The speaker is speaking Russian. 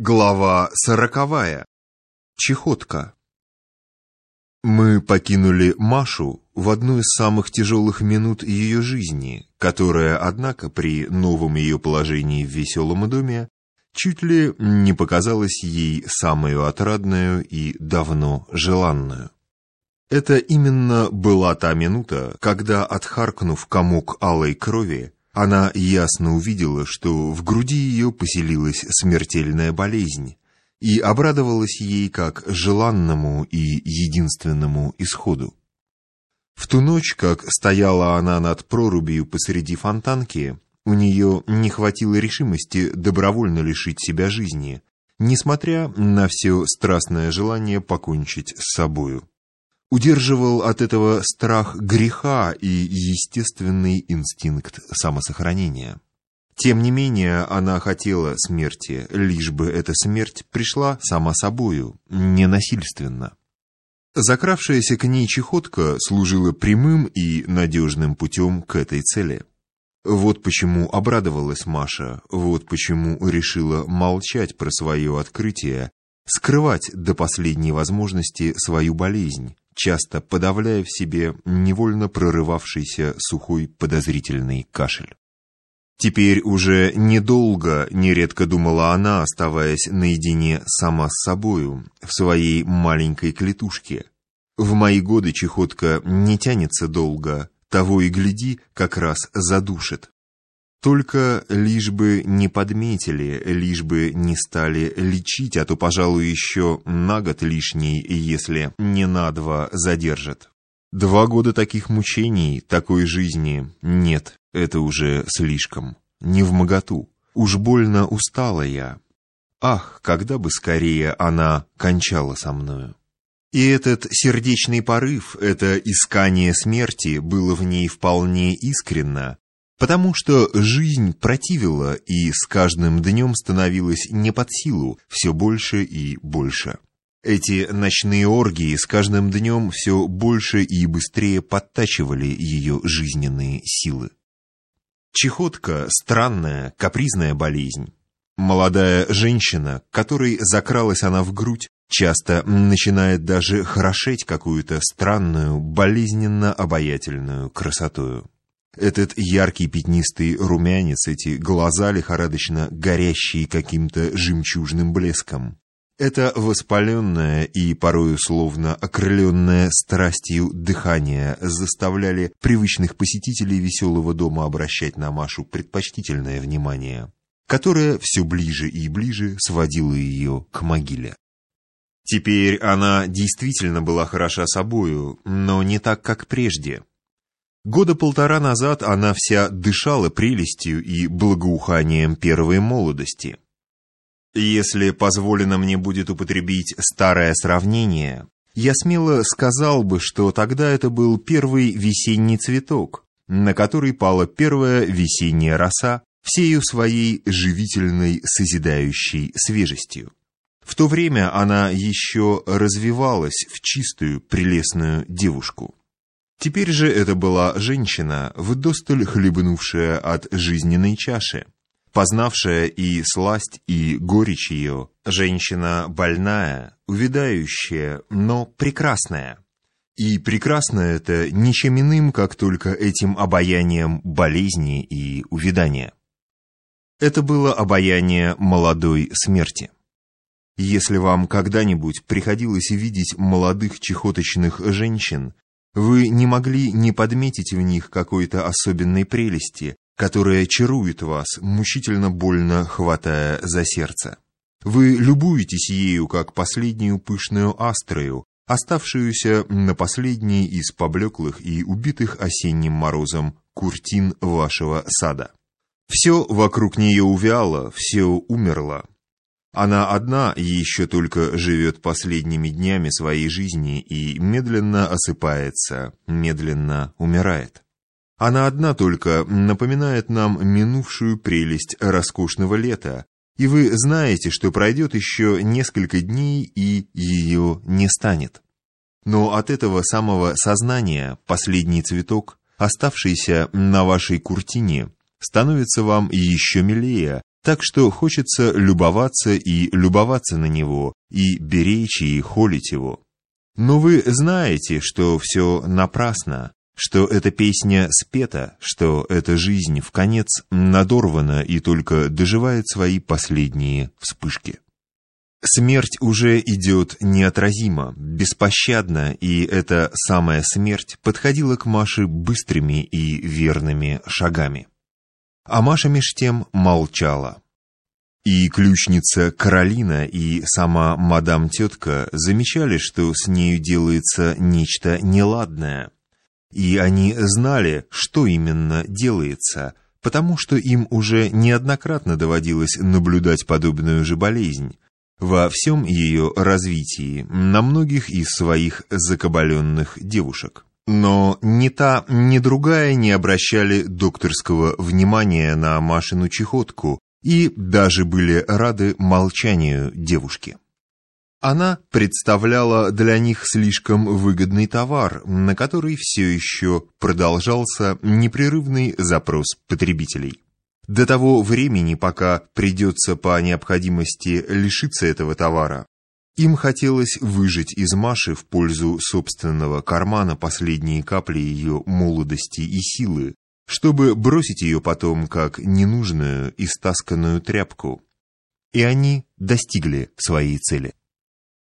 Глава сороковая. Чехотка. Мы покинули Машу в одну из самых тяжелых минут ее жизни, которая, однако, при новом ее положении в веселом доме, чуть ли не показалась ей самую отрадную и давно желанную. Это именно была та минута, когда, отхаркнув комок алой крови, она ясно увидела, что в груди ее поселилась смертельная болезнь, и обрадовалась ей как желанному и единственному исходу. В ту ночь, как стояла она над прорубью посреди фонтанки, у нее не хватило решимости добровольно лишить себя жизни, несмотря на все страстное желание покончить с собою удерживал от этого страх греха и естественный инстинкт самосохранения. Тем не менее, она хотела смерти, лишь бы эта смерть пришла сама собою, ненасильственно. Закравшаяся к ней чехотка служила прямым и надежным путем к этой цели. Вот почему обрадовалась Маша, вот почему решила молчать про свое открытие, скрывать до последней возможности свою болезнь, часто подавляя в себе невольно прорывавшийся сухой подозрительный кашель. Теперь уже недолго, нередко думала она, оставаясь наедине сама с собою, в своей маленькой клетушке. В мои годы чехотка не тянется долго, того и гляди, как раз задушит. Только лишь бы не подметили, лишь бы не стали лечить, а то, пожалуй, еще на год лишний, если не на два задержат. Два года таких мучений, такой жизни нет, это уже слишком. Не в моготу. Уж больно устала я. Ах, когда бы скорее она кончала со мною. И этот сердечный порыв, это искание смерти было в ней вполне искренно, Потому что жизнь противила и с каждым днем становилась не под силу все больше и больше. Эти ночные оргии с каждым днем все больше и быстрее подтачивали ее жизненные силы. Чехотка – странная, капризная болезнь. Молодая женщина, которой закралась она в грудь, часто начинает даже хорошеть какую-то странную, болезненно-обаятельную красотою. Этот яркий пятнистый румянец, эти глаза лихорадочно горящие каким-то жемчужным блеском. Это воспаленное и порою словно окрыленное страстью дыхание заставляли привычных посетителей веселого дома обращать на Машу предпочтительное внимание, которое все ближе и ближе сводило ее к могиле. Теперь она действительно была хороша собою, но не так, как прежде. Года полтора назад она вся дышала прелестью и благоуханием первой молодости. Если позволено мне будет употребить старое сравнение, я смело сказал бы, что тогда это был первый весенний цветок, на который пала первая весенняя роса всею своей живительной созидающей свежестью. В то время она еще развивалась в чистую прелестную девушку. Теперь же это была женщина, вдосталь хлебнувшая от жизненной чаши, познавшая и сласть, и горечь ее, женщина больная, увядающая, но прекрасная. И прекрасное это ничем иным, как только этим обаянием болезни и увядания. Это было обаяние молодой смерти. Если вам когда-нибудь приходилось видеть молодых чехоточных женщин, вы не могли не подметить в них какой-то особенной прелести, которая чарует вас, мучительно больно хватая за сердце. Вы любуетесь ею, как последнюю пышную астрою, оставшуюся на последней из поблеклых и убитых осенним морозом куртин вашего сада. Все вокруг нее увяло, все умерло, она одна еще только живет последними днями своей жизни и медленно осыпается, медленно умирает. Она одна только напоминает нам минувшую прелесть роскошного лета, и вы знаете, что пройдет еще несколько дней и ее не станет. Но от этого самого сознания последний цветок, оставшийся на вашей куртине, становится вам еще милее, так что хочется любоваться и любоваться на него, и беречь и холить его. Но вы знаете, что все напрасно, что эта песня спета, что эта жизнь в конец надорвана и только доживает свои последние вспышки. Смерть уже идет неотразимо, беспощадно, и эта самая смерть подходила к Маше быстрыми и верными шагами. А Маша меж тем молчала. И ключница Каролина, и сама мадам-тетка замечали, что с нею делается нечто неладное. И они знали, что именно делается, потому что им уже неоднократно доводилось наблюдать подобную же болезнь во всем ее развитии на многих из своих закабаленных девушек. Но ни та, ни другая не обращали докторского внимания на Машину чехотку и даже были рады молчанию девушки. Она представляла для них слишком выгодный товар, на который все еще продолжался непрерывный запрос потребителей. До того времени, пока придется по необходимости лишиться этого товара, им хотелось выжать из Маши в пользу собственного кармана последние капли ее молодости и силы, чтобы бросить ее потом как ненужную и стасканную тряпку. И они достигли своей цели.